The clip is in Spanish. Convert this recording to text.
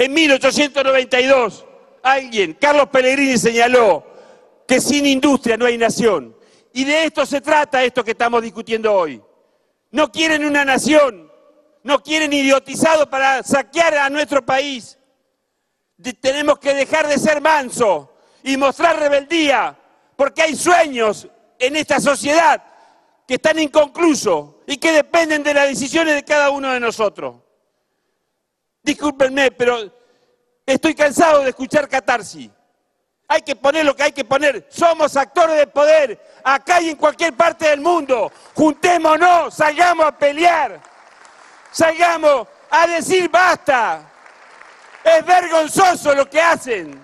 En 1892, alguien, Carlos Pellegrini, señaló que sin industria no hay nación. Y de esto se trata esto que estamos discutiendo hoy. No quieren una nación, no quieren idiotizado para saquear a nuestro país. tenemos que dejar de ser mansos y mostrar rebeldía, porque hay sueños en esta sociedad que están inconclusos y que dependen de las decisiones de cada uno de nosotros. Discúlpenme, pero estoy cansado de escuchar catarsis. Hay que poner lo que hay que poner. Somos actores de poder, acá y en cualquier parte del mundo. Juntémonos, salgamos a pelear. Salgamos a decir basta. Es vergonzoso lo que hacen.